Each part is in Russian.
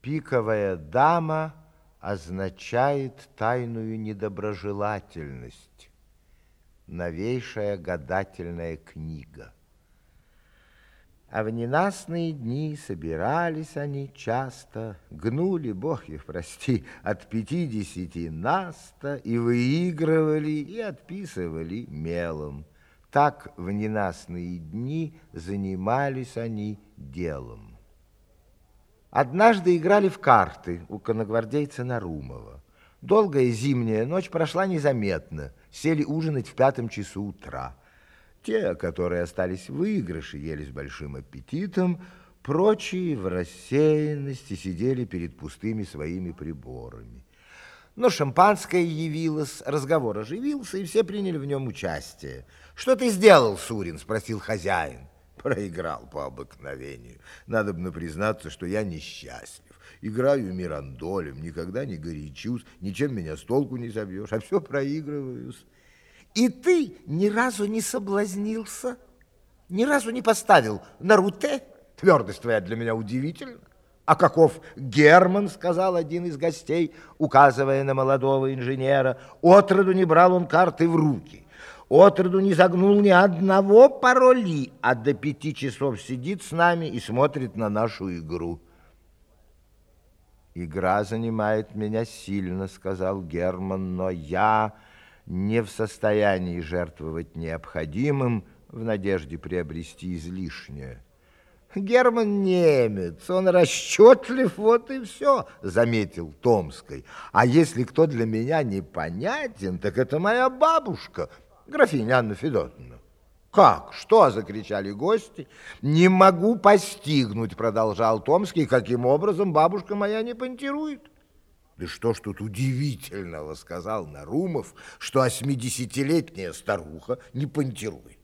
Пиковая дама означает тайную недоброжелательность. Новейшая гадательная книга. А в ненастные дни собирались они часто, гнули, бог их прости, от пятидесяти наста и выигрывали, и отписывали мелом. Так в ненастные дни занимались они делом. Однажды играли в карты у коногвардейца Нарумова. Долгая зимняя ночь прошла незаметно. Сели ужинать в пятом часу утра. Те, которые остались в выигрыше, ели с большим аппетитом, прочие в рассеянности сидели перед пустыми своими приборами. Но шампанское явилось, разговор оживился, и все приняли в нем участие. «Что ты сделал, Сурин?» – спросил хозяин. Проиграл по обыкновению. Надо бы признаться, что я несчастлив. Играю мирандолем, никогда не горячусь, ничем меня с толку не забьешь, а все проигрываюсь. И ты ни разу не соблазнился, ни разу не поставил на руте? Твердость твоя для меня удивительна. А каков Герман, сказал один из гостей, указывая на молодого инженера, отроду не брал он карты в руки. Отроду не загнул ни одного пароли, а до пяти часов сидит с нами и смотрит на нашу игру. «Игра занимает меня сильно», — сказал Герман, «но я не в состоянии жертвовать необходимым в надежде приобрести излишнее». Герман немец, он расчетлив, вот и все, заметил Томской. А если кто для меня непонятен, так это моя бабушка, графиня Анна Федотовна. «Как? Что?» – закричали гости. «Не могу постигнуть», – продолжал Томский, «каким образом бабушка моя не понтирует». «Да что ж тут удивительного?» – сказал Нарумов, «что осьмидесятилетняя старуха не понтирует».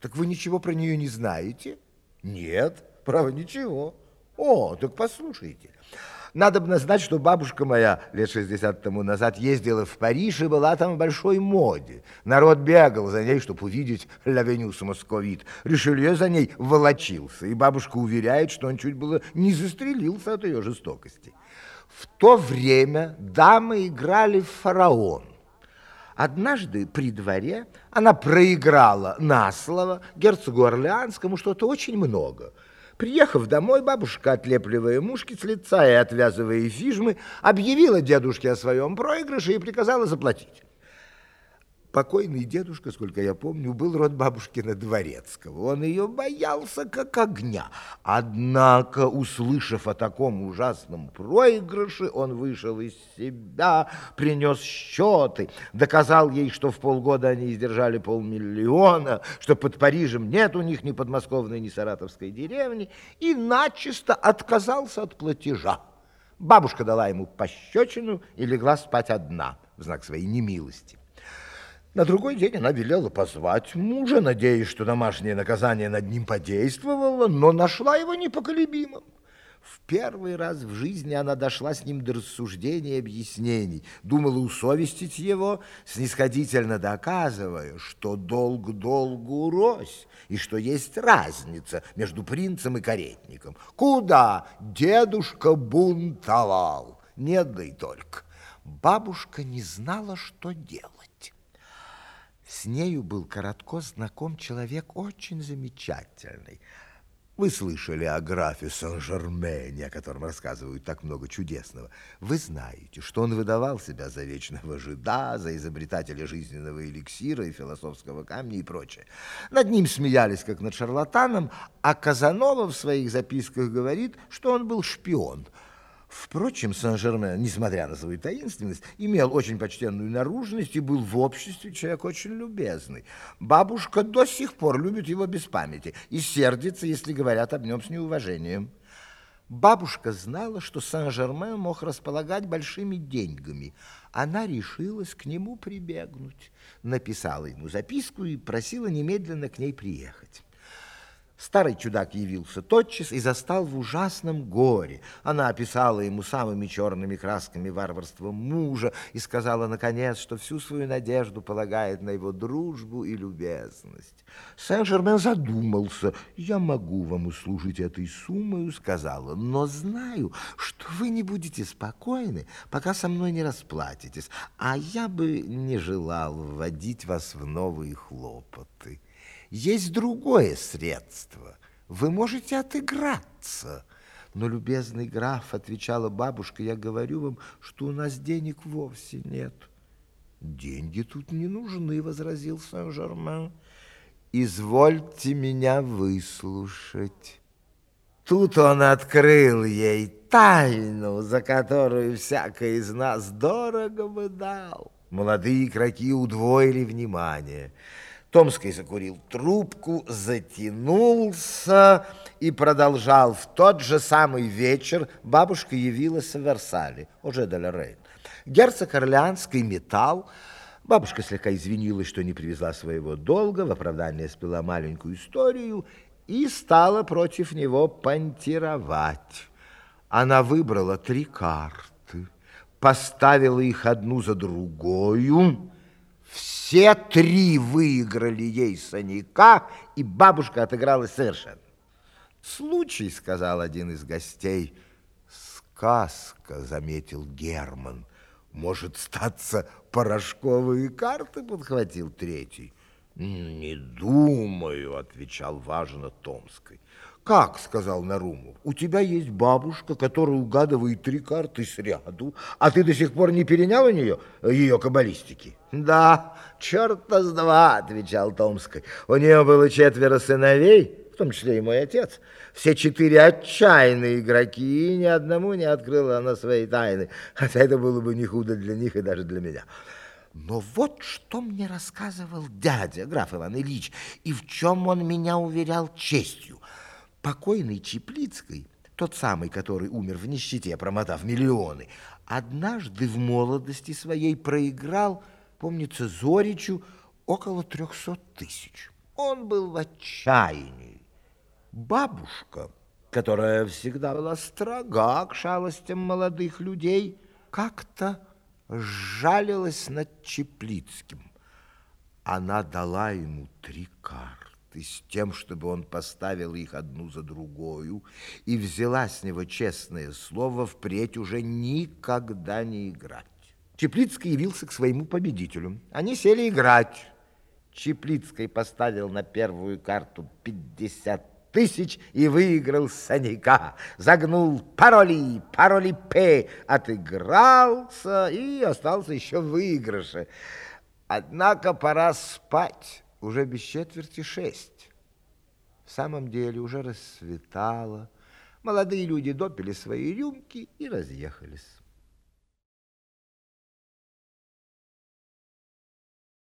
«Так вы ничего про нее не знаете?» «Нет, право, ничего». «О, так послушайте». Надо бы знать, что бабушка моя лет 60 тому назад ездила в Париж и была там в большой моде. Народ бегал за ней, чтобы увидеть Лавенюс Московит. Ришелье за ней волочился, и бабушка уверяет, что он чуть было не застрелился от ее жестокости. В то время дамы играли в фараон. Однажды при дворе она проиграла на слово герцогу Орлеанскому что-то очень много – Приехав домой, бабушка, отлепливая мушки с лица и отвязывая фижмы, объявила дедушке о своем проигрыше и приказала заплатить. Покойный дедушка, сколько я помню, был род бабушкина Дворецкого. Он ее боялся как огня. Однако, услышав о таком ужасном проигрыше, он вышел из себя, принес счеты, доказал ей, что в полгода они издержали полмиллиона, что под Парижем нет у них ни подмосковной, ни саратовской деревни, и начисто отказался от платежа. Бабушка дала ему пощечину и легла спать одна в знак своей немилости. На другой день она велела позвать мужа, надеясь, что домашнее наказание над ним подействовало, но нашла его непоколебимым. В первый раз в жизни она дошла с ним до рассуждений и объяснений, думала усовестить его, снисходительно доказывая, что долг долгу рось, и что есть разница между принцем и каретником. Куда дедушка бунтовал? Нет, да только. Бабушка не знала, что делать. С нею был коротко знаком человек очень замечательный. Вы слышали о графе Сан-Жермене, о котором рассказывают так много чудесного. Вы знаете, что он выдавал себя за вечного жида, за изобретателя жизненного эликсира и философского камня и прочее. Над ним смеялись, как над шарлатаном, а Казанова в своих записках говорит, что он был шпион – Впрочем, Сан-Жермен, несмотря на свою таинственность, имел очень почтенную наружность и был в обществе человек очень любезный. Бабушка до сих пор любит его без памяти и сердится, если говорят об нем с неуважением. Бабушка знала, что Сан-Жермен мог располагать большими деньгами. Она решилась к нему прибегнуть, написала ему записку и просила немедленно к ней приехать. Старый чудак явился тотчас и застал в ужасном горе. Она описала ему самыми черными красками варварство мужа и сказала, наконец, что всю свою надежду полагает на его дружбу и любезность. Сен-Жермен задумался. «Я могу вам услужить этой суммой», — сказала, «но знаю, что вы не будете спокойны, пока со мной не расплатитесь, а я бы не желал вводить вас в новые хлопоты». Есть другое средство. Вы можете отыграться. Но, любезный граф, отвечала бабушка, я говорю вам, что у нас денег вовсе нет. Деньги тут не нужны, возразил Сен-Жермен. Извольте меня выслушать. Тут он открыл ей тайну, за которую всякий из нас дорого бы дал. Молодые игроки удвоили внимание. Томский закурил трубку, затянулся и продолжал. В тот же самый вечер бабушка явилась в Версале, уже де Рейн. Герцог Орлеанский металл. Бабушка слегка извинилась, что не привезла своего долга, в оправдание спела маленькую историю и стала против него понтировать. Она выбрала три карты, поставила их одну за другую, все три выиграли ей саняка, и бабушка отыгралась совершенно. «Случай», — сказал один из гостей. «Сказка», — заметил Герман. «Может, статься порошковые карты?» — подхватил третий. «Не думаю», — отвечал важно Томской. «Как?» — сказал Нарумов. «У тебя есть бабушка, которая угадывает три карты сряду, а ты до сих пор не перенял у нее ее каббалистики?» «Да, черта с два», — отвечал Томской. «У нее было четверо сыновей, в том числе и мой отец. Все четыре отчаянные игроки, и ни одному не открыла она своей тайны, хотя это было бы не худо для них и даже для меня». Но вот что мне рассказывал дядя, граф Иван Ильич, и в чем он меня уверял честью. Покойный Чеплицкой, тот самый, который умер в нищете, промотав миллионы, однажды в молодости своей проиграл, помнится, Зоричу около трехсот тысяч. Он был в отчаянии. Бабушка, которая всегда была строга к шалостям молодых людей, как-то жалилась над Чеплицким. Она дала ему три карты карты с тем, чтобы он поставил их одну за другую и взяла с него честное слово впредь уже никогда не играть. Чеплицкий явился к своему победителю. Они сели играть. Чеплицкий поставил на первую карту 50 тысяч и выиграл Саняка. Загнул пароли, пароли П, отыгрался и остался еще в выигрыше. Однако пора спать уже без четверти шесть. В самом деле уже рассветало. Молодые люди допили свои рюмки и разъехались.